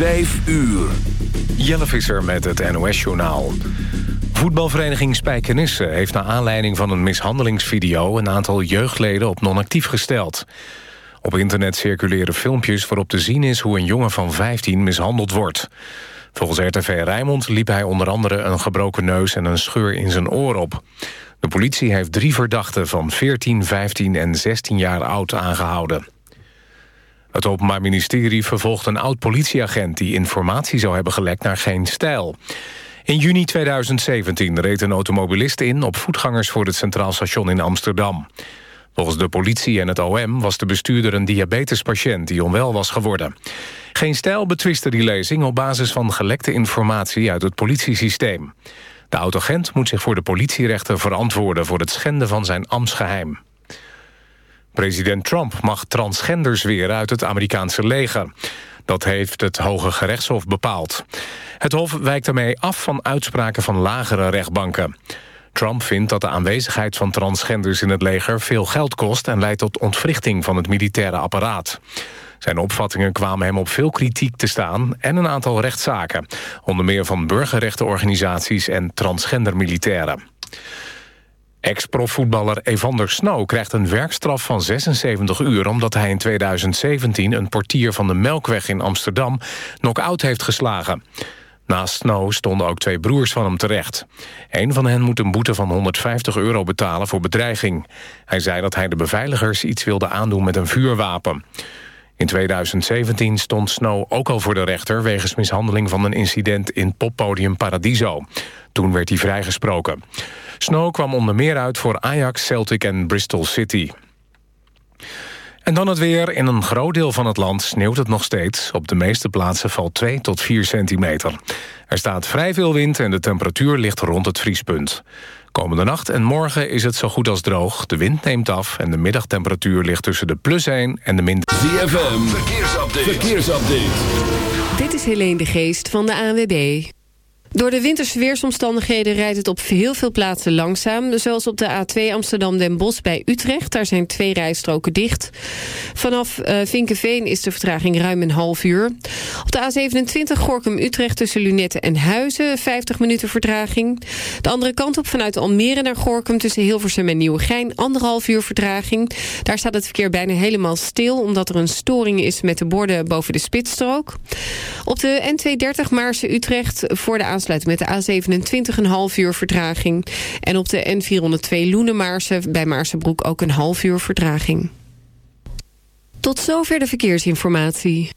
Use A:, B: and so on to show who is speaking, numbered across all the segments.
A: Vijf uur.
B: Jelle Visser met het NOS-journaal. Voetbalvereniging Spijkenisse heeft naar aanleiding van een mishandelingsvideo... een aantal jeugdleden op non-actief gesteld. Op internet circuleren filmpjes waarop te zien is... hoe een jongen van 15 mishandeld wordt. Volgens RTV Rijnmond liep hij onder andere een gebroken neus... en een scheur in zijn oor op. De politie heeft drie verdachten van 14, 15 en 16 jaar oud aangehouden. Het Openbaar Ministerie vervolgt een oud-politieagent... die informatie zou hebben gelekt naar Geen Stijl. In juni 2017 reed een automobilist in op voetgangers... voor het Centraal Station in Amsterdam. Volgens de politie en het OM was de bestuurder een diabetespatiënt... die onwel was geworden. Geen Stijl betwiste die lezing op basis van gelekte informatie... uit het politiesysteem. De autoagent moet zich voor de politierechter verantwoorden... voor het schenden van zijn ambtsgeheim. President Trump mag transgenders weer uit het Amerikaanse leger. Dat heeft het Hoge Gerechtshof bepaald. Het Hof wijkt daarmee af van uitspraken van lagere rechtbanken. Trump vindt dat de aanwezigheid van transgenders in het leger veel geld kost... en leidt tot ontwrichting van het militaire apparaat. Zijn opvattingen kwamen hem op veel kritiek te staan... en een aantal rechtszaken, onder meer van burgerrechtenorganisaties en transgender militairen. Ex-profvoetballer Evander Snow krijgt een werkstraf van 76 uur... omdat hij in 2017 een portier van de Melkweg in Amsterdam... knock-out heeft geslagen. Naast Snow stonden ook twee broers van hem terecht. Een van hen moet een boete van 150 euro betalen voor bedreiging. Hij zei dat hij de beveiligers iets wilde aandoen met een vuurwapen. In 2017 stond Snow ook al voor de rechter... wegens mishandeling van een incident in poppodium Paradiso. Toen werd hij vrijgesproken. Snow kwam onder meer uit voor Ajax, Celtic en Bristol City. En dan het weer. In een groot deel van het land sneeuwt het nog steeds. Op de meeste plaatsen valt 2 tot 4 centimeter. Er staat vrij veel wind en de temperatuur ligt rond het vriespunt. Komende nacht en morgen is het zo goed als droog. De wind neemt af en de middagtemperatuur ligt tussen de plus 1 en de min...
A: ZFM, verkeersupdate. verkeersupdate.
C: Dit is Helene de Geest van de ANWB. Door de winterse weersomstandigheden rijdt het op heel veel plaatsen langzaam. Zoals op de A2 Amsterdam-Den Bosch bij Utrecht. Daar zijn twee rijstroken dicht. Vanaf uh, Vinkenveen is de vertraging ruim een half uur. Op de A27 Gorkum-Utrecht tussen Lunette en Huizen. 50 minuten vertraging. De andere kant op vanuit Almere naar Gorkum tussen Hilversum en Nieuwegein. Anderhalf uur vertraging. Daar staat het verkeer bijna helemaal stil... omdat er een storing is met de borden boven de spitsstrook. Op de N230 Maarse-Utrecht voor de met de A27 een half uur vertraging. En op de N402 Loenemaarsen bij Maarsebroek ook een half uur vertraging. Tot zover de verkeersinformatie.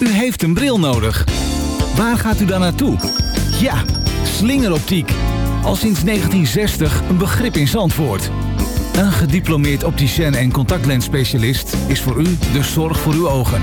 D: U heeft een bril nodig. Waar gaat u dan naartoe? Ja, slingeroptiek. Al sinds 1960 een begrip in Zandvoort. Een gediplomeerd opticien en contactlensspecialist is voor u de zorg voor uw ogen.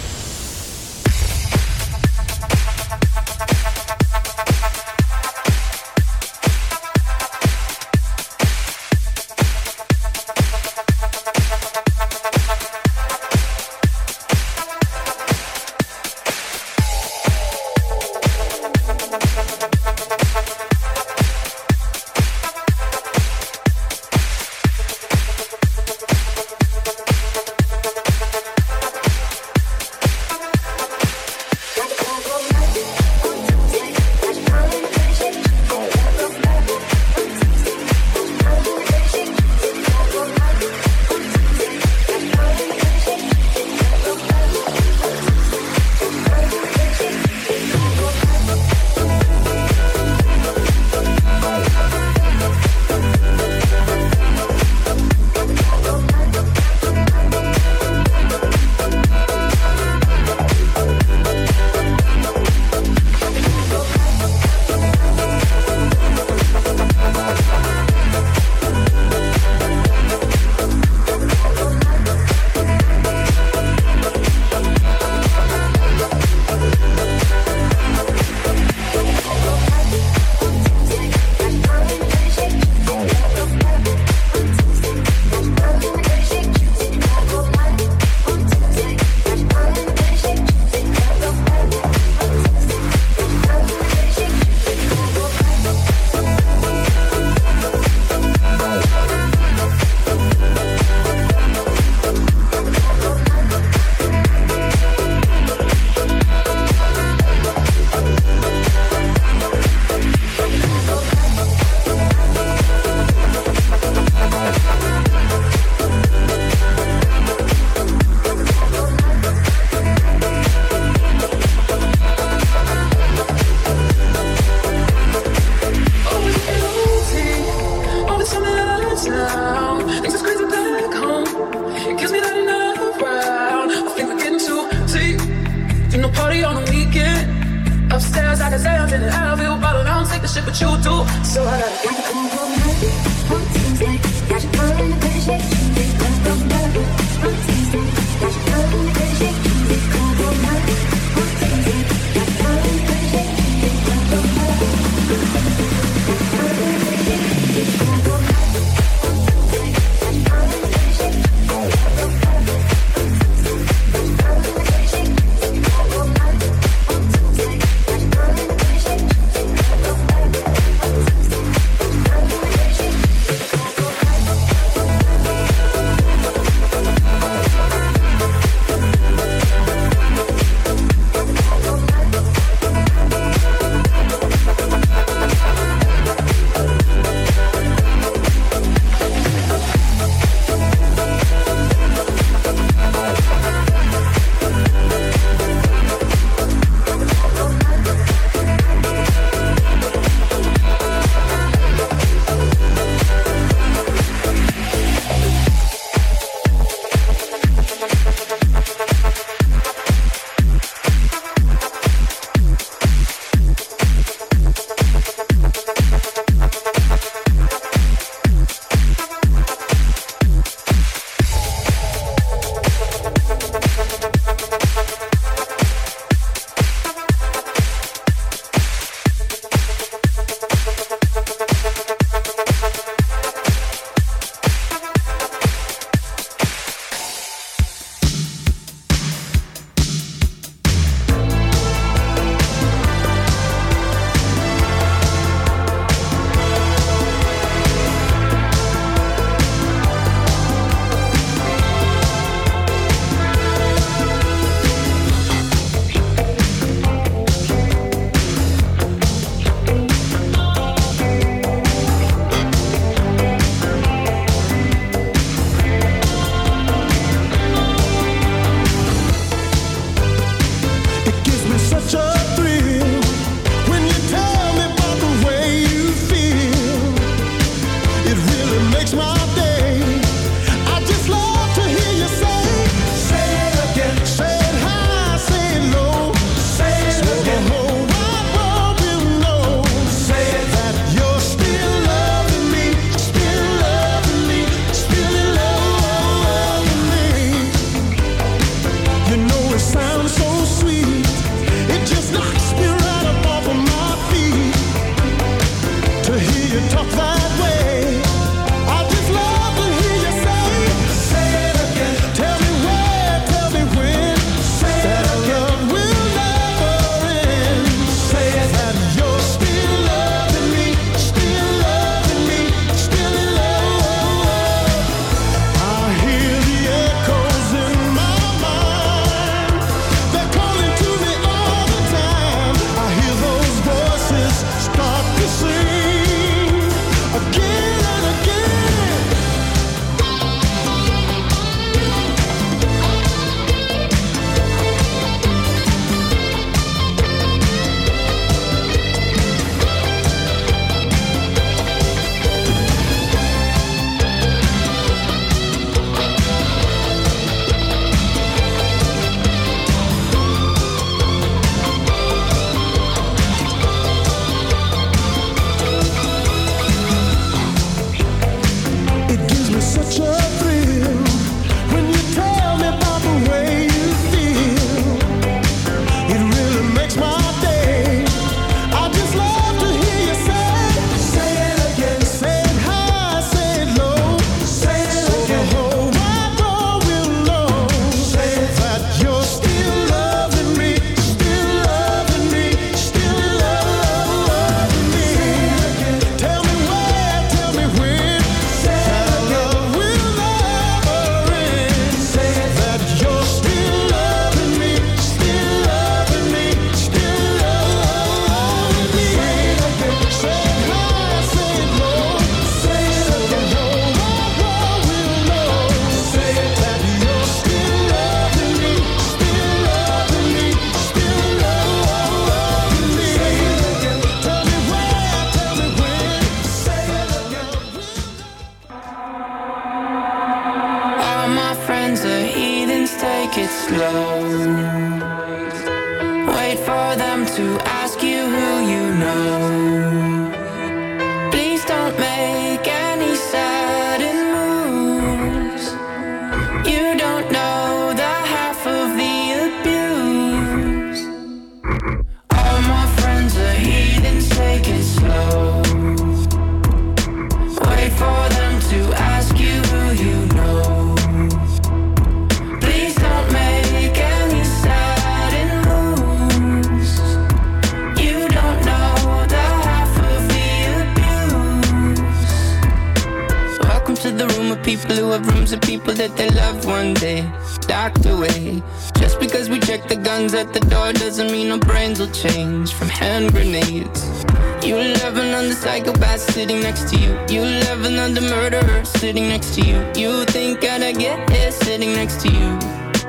E: loved one day docked away. Just because we check the guns at the door doesn't mean our brains will change from hand grenades. You love another psychopath sitting next to you. You love another murderer sitting next to you. You think I'd get here sitting next to you.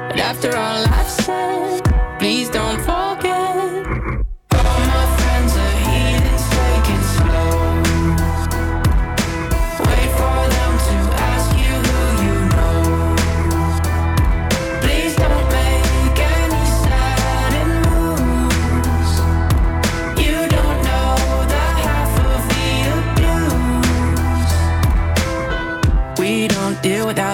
E: But after all I've said, please don't forget.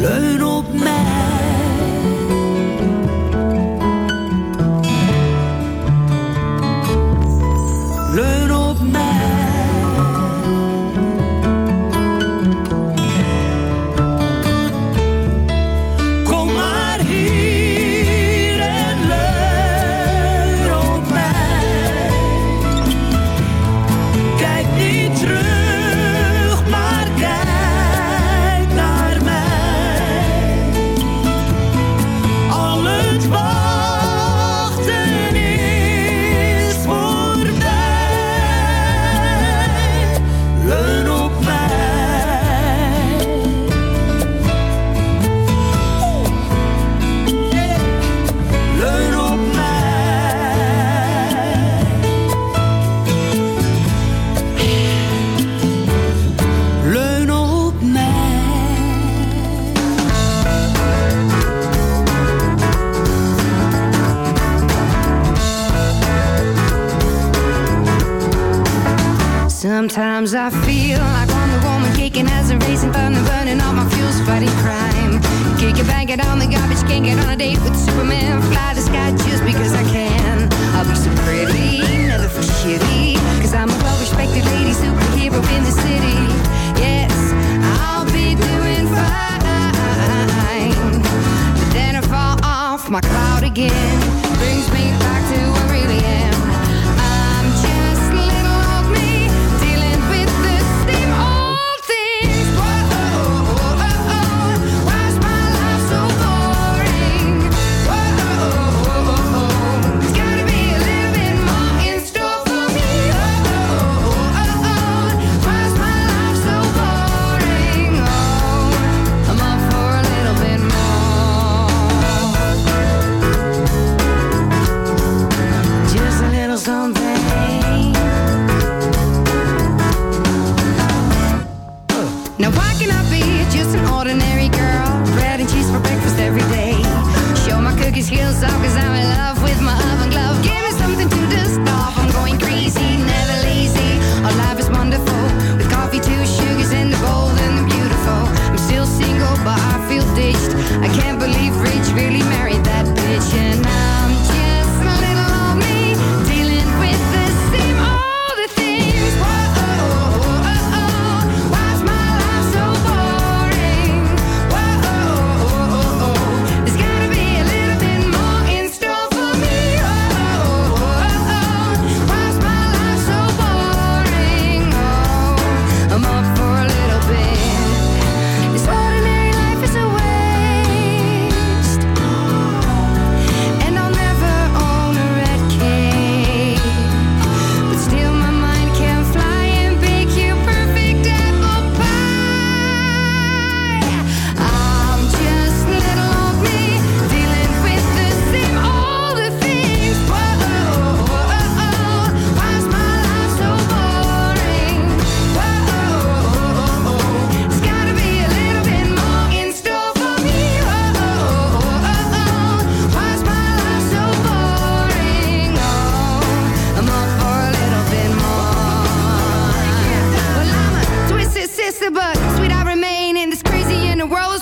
F: 沦落。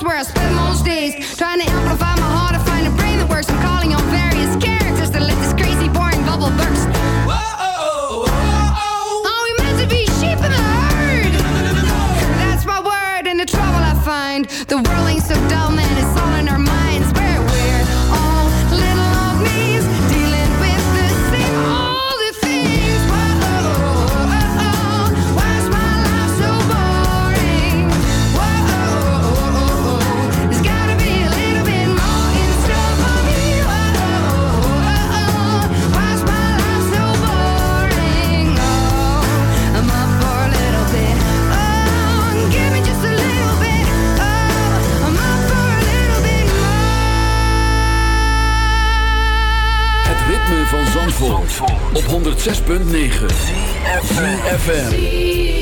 F: where I spend most days trying to
G: 106.9 FM.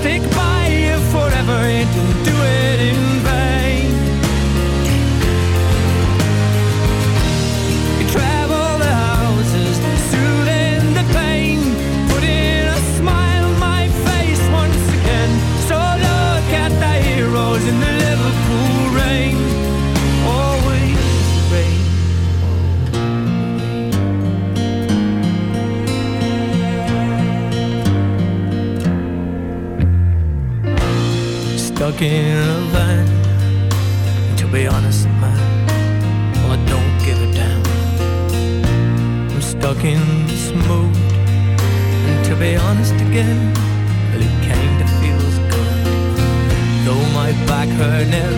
H: stick by you forever. It will do smoking. To be honest, man, well, I don't give a damn. I'm stuck in this mood. And to be honest again, well, it kinda feels good. Though my back hurt
I: now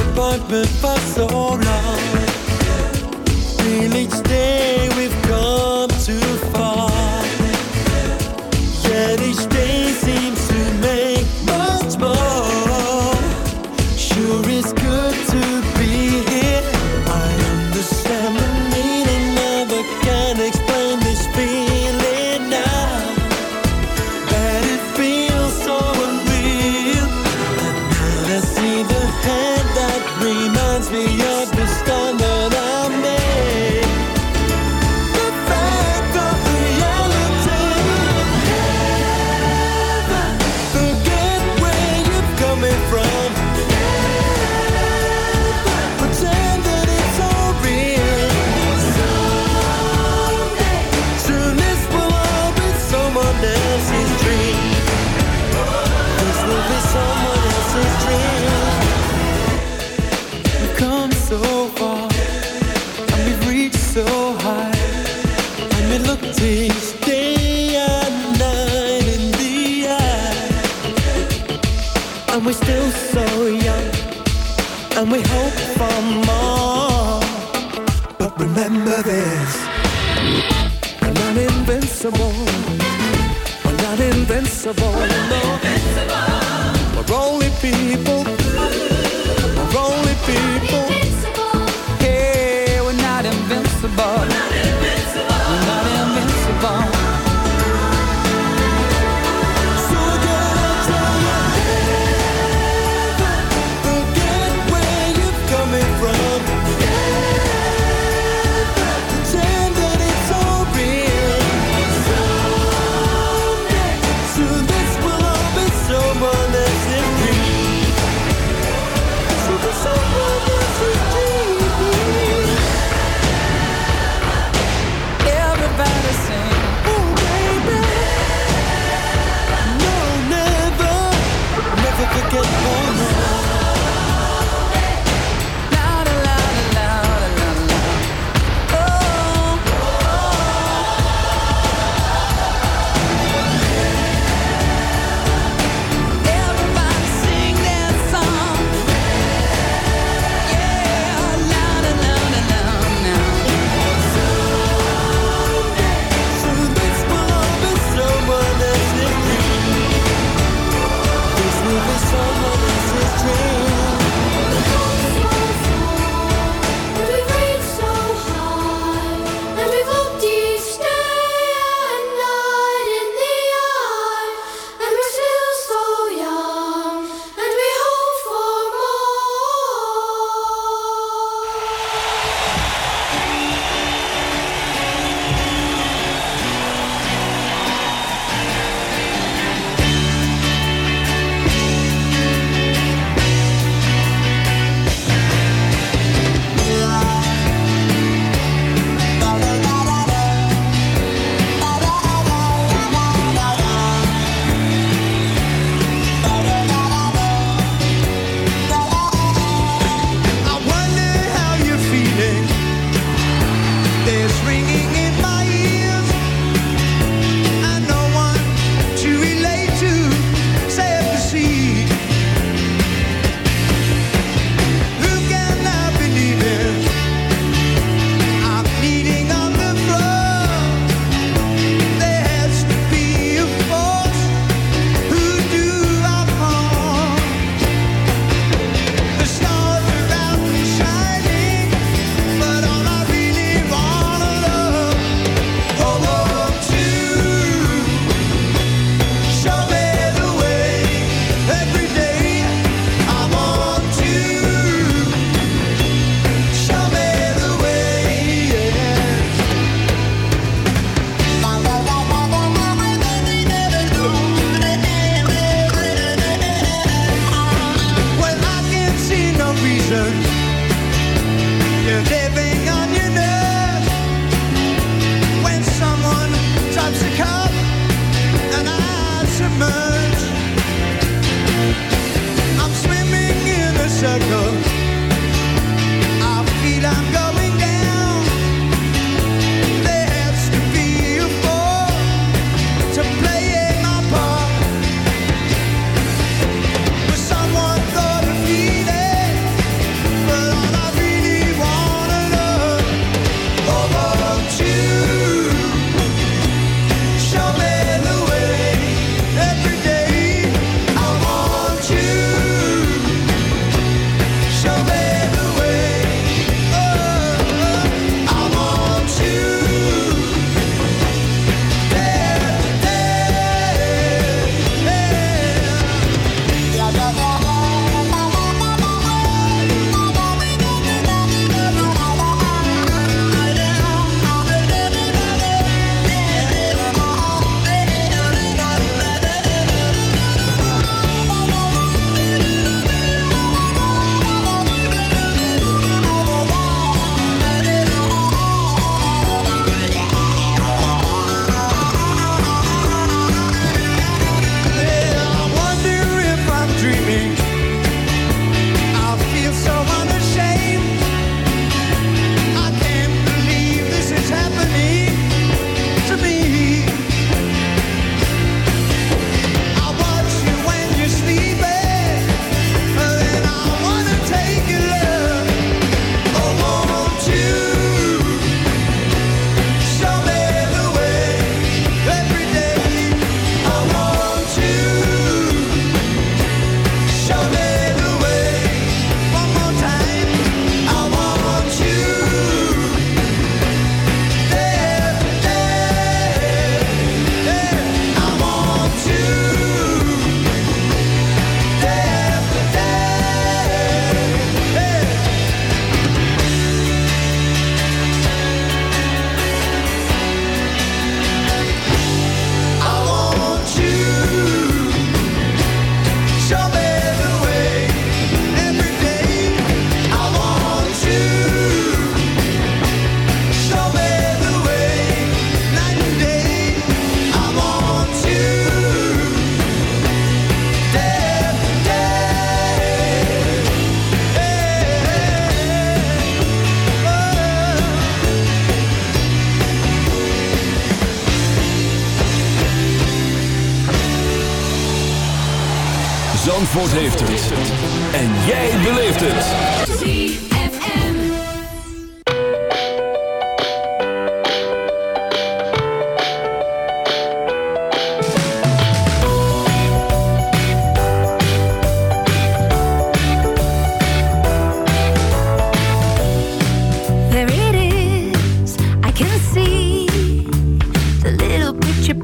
A: apartment.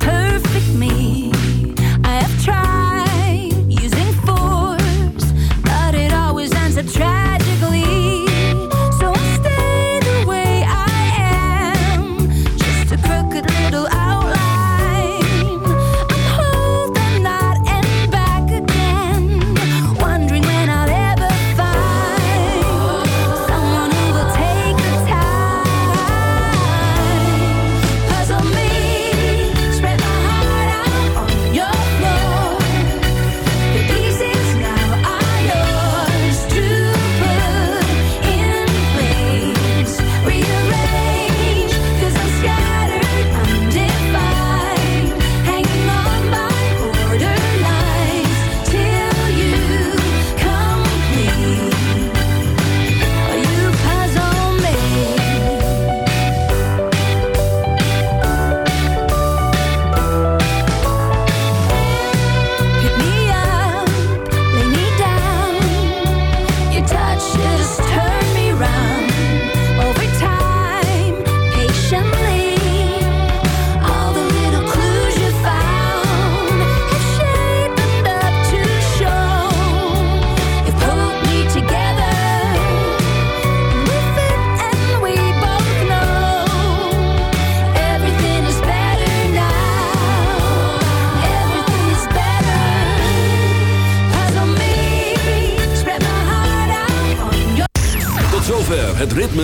A: Her